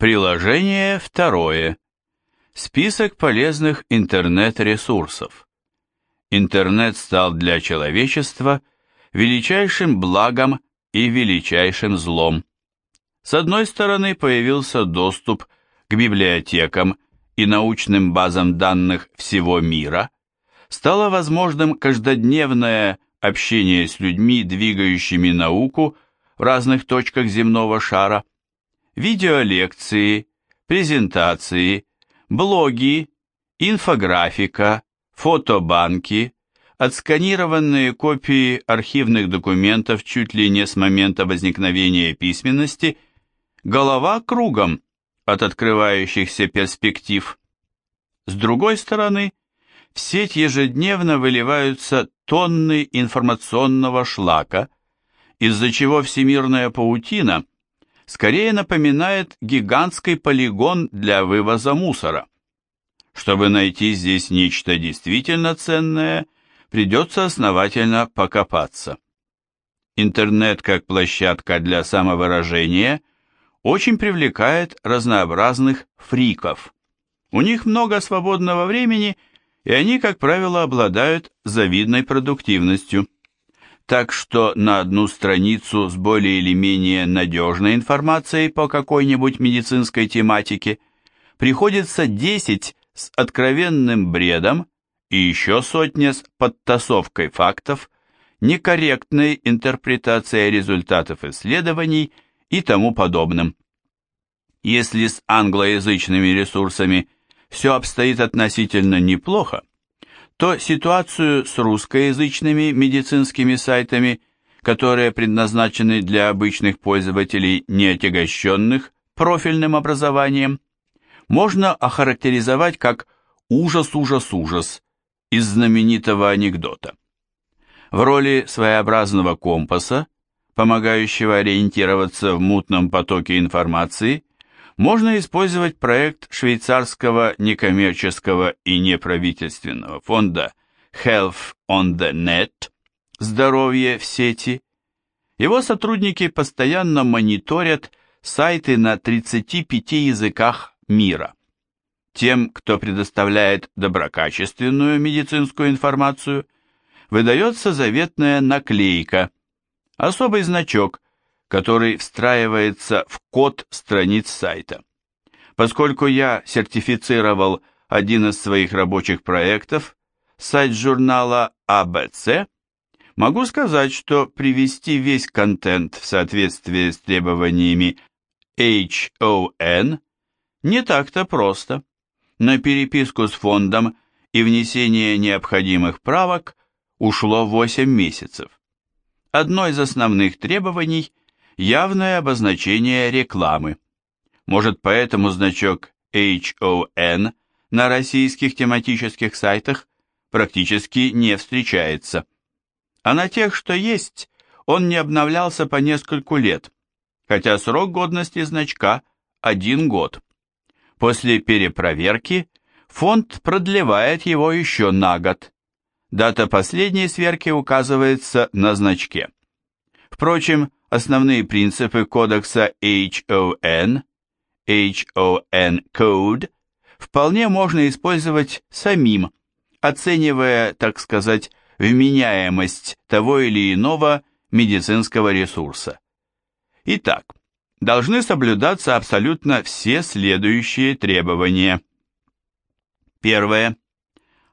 Приложение второе. Список полезных интернет-ресурсов. Интернет стал для человечества величайшим благом и величайшим злом. С одной стороны появился доступ к библиотекам и научным базам данных всего мира, стало возможным каждодневное общение с людьми, двигающими науку в разных точках земного шара, видеолекции, презентации, блоги, инфографика, фотобанки, отсканированные копии архивных документов чуть ли не с момента возникновения письменности, голова кругом от открывающихся перспектив. С другой стороны, в сеть ежедневно выливаются тонны информационного шлака, из-за чего всемирная паутина скорее напоминает гигантский полигон для вывоза мусора. Чтобы найти здесь нечто действительно ценное, придется основательно покопаться. Интернет как площадка для самовыражения очень привлекает разнообразных фриков. У них много свободного времени, и они, как правило, обладают завидной продуктивностью так что на одну страницу с более или менее надежной информацией по какой-нибудь медицинской тематике приходится 10 с откровенным бредом и еще сотня с подтасовкой фактов, некорректной интерпретацией результатов исследований и тому подобным. Если с англоязычными ресурсами все обстоит относительно неплохо, то ситуацию с русскоязычными медицинскими сайтами, которые предназначены для обычных пользователей, не отягощенных профильным образованием, можно охарактеризовать как «ужас-ужас-ужас» из знаменитого анекдота. В роли своеобразного компаса, помогающего ориентироваться в мутном потоке информации, можно использовать проект швейцарского некоммерческого и неправительственного фонда Health on the Net – Здоровье в сети. Его сотрудники постоянно мониторят сайты на 35 языках мира. Тем, кто предоставляет доброкачественную медицинскую информацию, выдается заветная наклейка, особый значок – который встраивается в код страниц сайта. Поскольку я сертифицировал один из своих рабочих проектов, сайт журнала ABC, могу сказать, что привести весь контент в соответствии с требованиями HON не так-то просто. На переписку с фондом и внесение необходимых правок ушло 8 месяцев. Одно из основных требований явное обозначение рекламы. Может, поэтому значок HON на российских тематических сайтах практически не встречается. А на тех, что есть, он не обновлялся по нескольку лет, хотя срок годности значка – один год. После перепроверки фонд продлевает его еще на год. Дата последней сверки указывается на значке. Впрочем, основные принципы кодекса HON, HON Code, вполне можно использовать самим, оценивая, так сказать, вменяемость того или иного медицинского ресурса. Итак, должны соблюдаться абсолютно все следующие требования. Первое.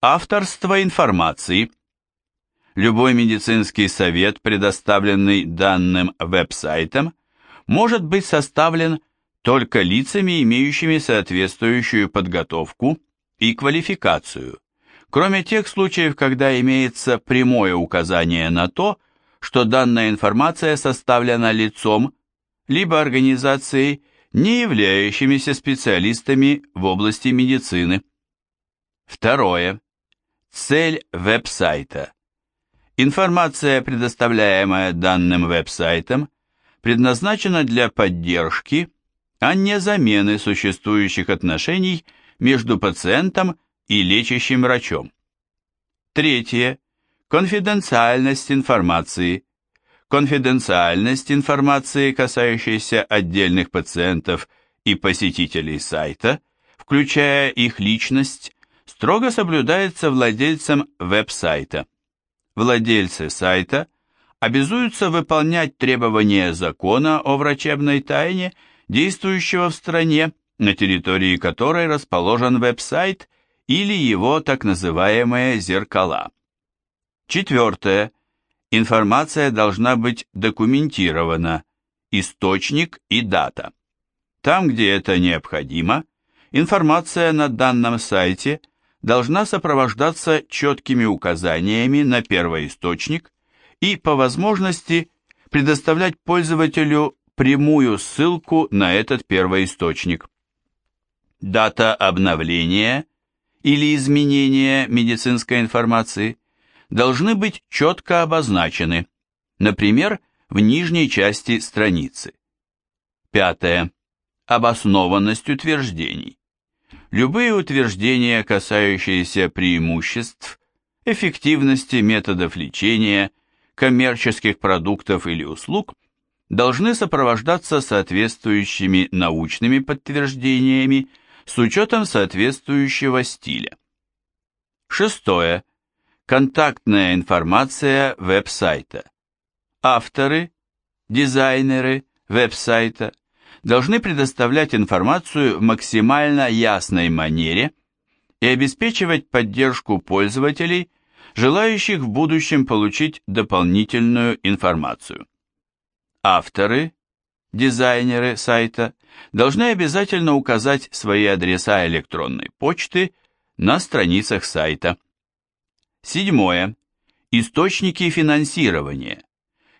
Авторство информации – Любой медицинский совет, предоставленный данным веб-сайтом, может быть составлен только лицами, имеющими соответствующую подготовку и квалификацию, кроме тех случаев, когда имеется прямое указание на то, что данная информация составлена лицом, либо организацией, не являющимися специалистами в области медицины. Второе. Цель веб-сайта. Информация, предоставляемая данным веб-сайтом, предназначена для поддержки, а не замены существующих отношений между пациентом и лечащим врачом. Третье. Конфиденциальность информации. Конфиденциальность информации, касающейся отдельных пациентов и посетителей сайта, включая их личность, строго соблюдается владельцем веб-сайта. Владельцы сайта обязуются выполнять требования закона о врачебной тайне, действующего в стране, на территории которой расположен веб-сайт или его так называемые зеркала. Четвертое. Информация должна быть документирована, источник и дата. Там, где это необходимо, информация на данном сайте должна сопровождаться четкими указаниями на первоисточник и, по возможности, предоставлять пользователю прямую ссылку на этот первоисточник. Дата обновления или изменения медицинской информации должны быть четко обозначены, например, в нижней части страницы. Пятое. Обоснованность утверждений. Любые утверждения, касающиеся преимуществ, эффективности методов лечения, коммерческих продуктов или услуг, должны сопровождаться соответствующими научными подтверждениями с учетом соответствующего стиля. Шестое. Контактная информация веб-сайта. Авторы, дизайнеры веб-сайта должны предоставлять информацию в максимально ясной манере и обеспечивать поддержку пользователей, желающих в будущем получить дополнительную информацию. Авторы, дизайнеры сайта должны обязательно указать свои адреса электронной почты на страницах сайта. Седьмое. Источники финансирования.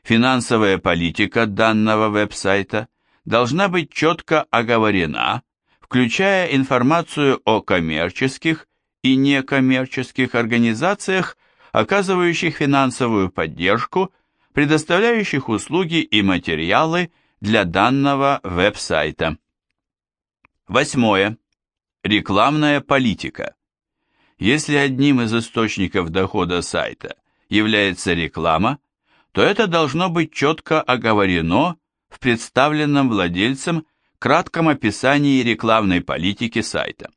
Финансовая политика данного веб-сайта должна быть четко оговорена, включая информацию о коммерческих и некоммерческих организациях, оказывающих финансовую поддержку, предоставляющих услуги и материалы для данного веб-сайта. Восьмое. Рекламная политика. Если одним из источников дохода сайта является реклама, то это должно быть четко оговорено в представленном владельцем кратком описании рекламной политики сайта.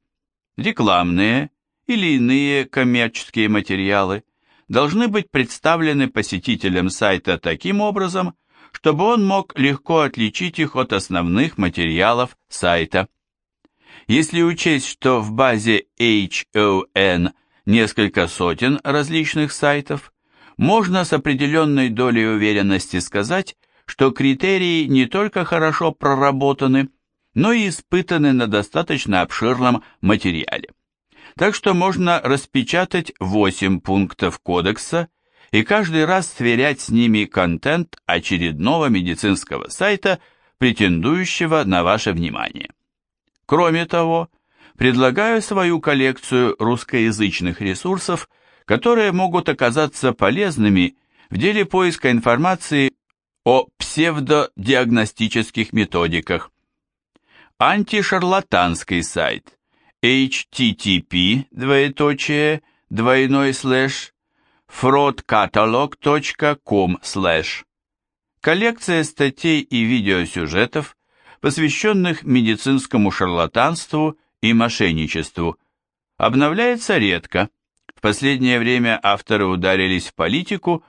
Рекламные или иные коммерческие материалы должны быть представлены посетителям сайта таким образом, чтобы он мог легко отличить их от основных материалов сайта. Если учесть, что в базе HON несколько сотен различных сайтов, можно с определенной долей уверенности сказать, что критерии не только хорошо проработаны, но и испытаны на достаточно обширном материале. Так что можно распечатать 8 пунктов кодекса и каждый раз сверять с ними контент очередного медицинского сайта, претендующего на ваше внимание. Кроме того, предлагаю свою коллекцию русскоязычных ресурсов, которые могут оказаться полезными в деле поиска информации о псевдодиагностических методиках. Антишарлатанский сайт http двоеточие двойной слэш fraudcatalog.com слэш Коллекция статей и видеосюжетов, посвященных медицинскому шарлатанству и мошенничеству, обновляется редко. В последнее время авторы ударились в политику,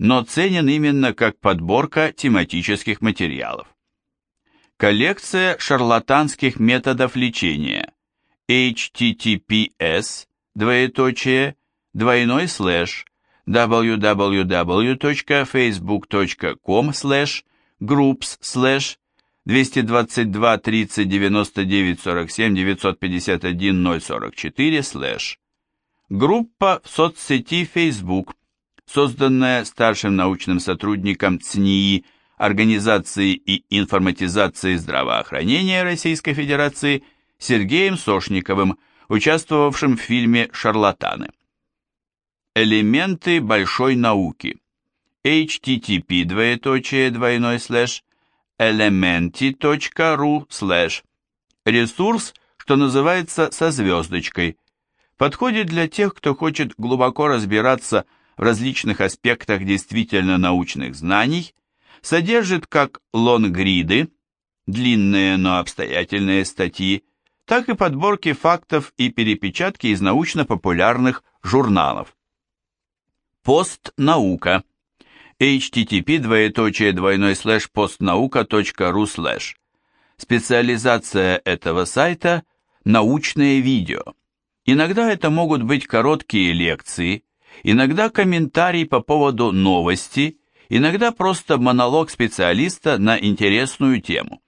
но ценен именно как подборка тематических материалов. Коллекция шарлатанских методов лечения https двоеточие двойной слэш www.facebook.com слэш groups слэш 222 30 99 47 951 044 слэш. Группа в соцсети Facebook, созданная старшим научным сотрудником ЦНИИ Организации и информатизации здравоохранения Российской Федерации Сергеем Сошниковым, участвовавшим в фильме «Шарлатаны». Элементы большой науки. http двоеточие двойной слэш elementi.ru слэш. Ресурс, что называется со звездочкой. Подходит для тех, кто хочет глубоко разбираться в различных аспектах действительно научных знаний, содержит как лонгриды, длинные, но обстоятельные статьи, так и подборки фактов и перепечатки из научно-популярных журналов. Постнаука. http двоеточие двойной слэш постнаука.ру слэш. Специализация этого сайта – научные видео. Иногда это могут быть короткие лекции, иногда комментарий по поводу новости, иногда просто монолог специалиста на интересную тему.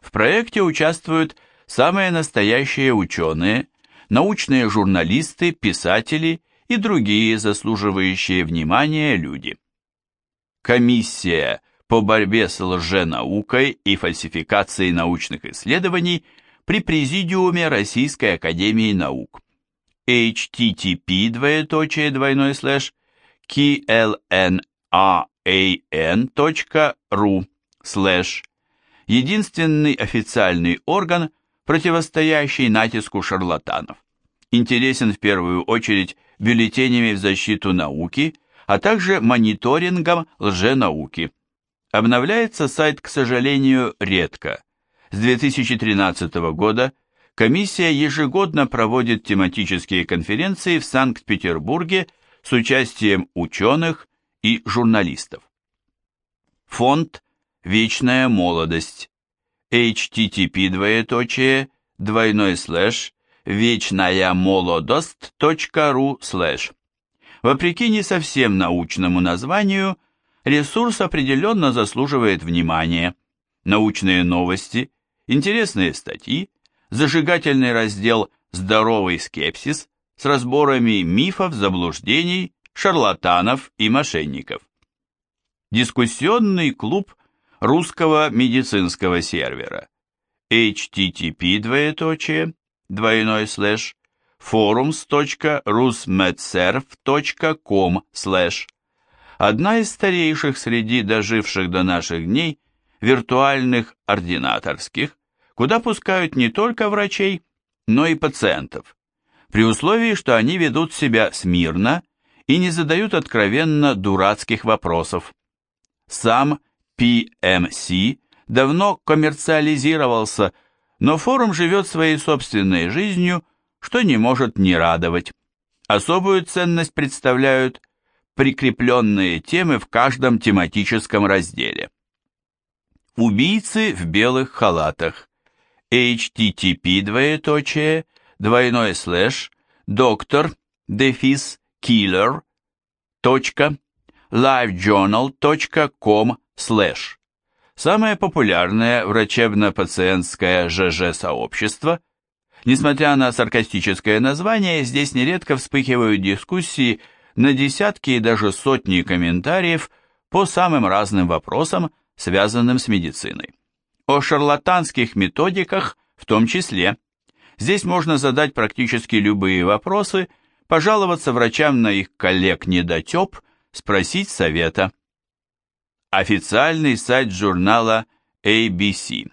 В проекте участвуют самые настоящие ученые, научные журналисты, писатели и другие заслуживающие внимания люди. Комиссия по борьбе с лженаукой и фальсификацией научных исследований при Президиуме Российской Академии Наук. Http двоеточие двойной слэш klnan.ru слэш единственный официальный орган, противостоящий натиску шарлатанов. Интересен в первую очередь бюллетенями в защиту науки, а также мониторингом лженауки. Обновляется сайт, к сожалению, редко. С 2013 года комиссия ежегодно проводит тематические конференции в Санкт-Петербурге с участием ученых и журналистов. Фонд «Вечная молодость» http двоеточие двойной слэш вечная молодость.ру слэш. Вопреки не совсем научному названию, ресурс определенно заслуживает внимания. Научные новости, интересные статьи, зажигательный раздел «Здоровый скепсис» с разборами мифов, заблуждений, шарлатанов и мошенников. Дискуссионный клуб русского медицинского сервера http двоеточие двойной слэш forums.rusmedserv.com слэш одна из старейших среди доживших до наших дней виртуальных ординаторских, куда пускают не только врачей, но и пациентов, при условии, что они ведут себя смирно и не задают откровенно дурацких вопросов. Сам PMC давно коммерциализировался но форум живет своей собственной жизнью, что не может не радовать. Особую ценность представляют прикрепленные темы в каждом тематическом разделе. Убийцы в белых халатах. Http двоеточие двойной слэш доктор дефис killer точка livejournal.com слэш Самое популярное врачебно-пациентское ЖЖ-сообщество. Несмотря на саркастическое название, здесь нередко вспыхивают дискуссии на десятки и даже сотни комментариев по самым разным вопросам, связанным с медициной. О шарлатанских методиках в том числе. Здесь можно задать практически любые вопросы, пожаловаться врачам на их коллег-недотеп, спросить совета. Официальный сайт журнала ABC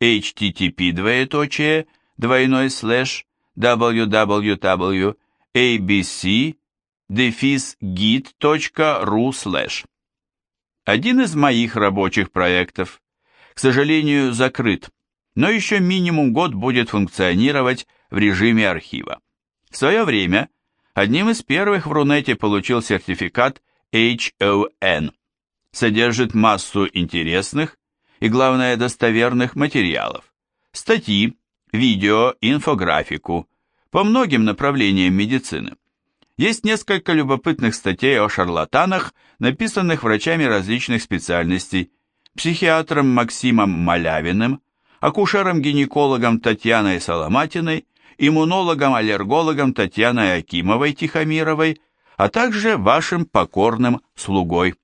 http двоеточие двойной слэш www.abc-git.ru слэш. Один из моих рабочих проектов, к сожалению, закрыт, но еще минимум год будет функционировать в режиме архива. В свое время одним из первых в Рунете получил сертификат HON – содержит массу интересных и, главное, достоверных материалов, статьи, видео, инфографику по многим направлениям медицины. Есть несколько любопытных статей о шарлатанах, написанных врачами различных специальностей, психиатром Максимом Малявиным, акушером-гинекологом Татьяной Соломатиной, иммунологом-аллергологом Татьяной Акимовой-Тихомировой, а также вашим покорным слугой.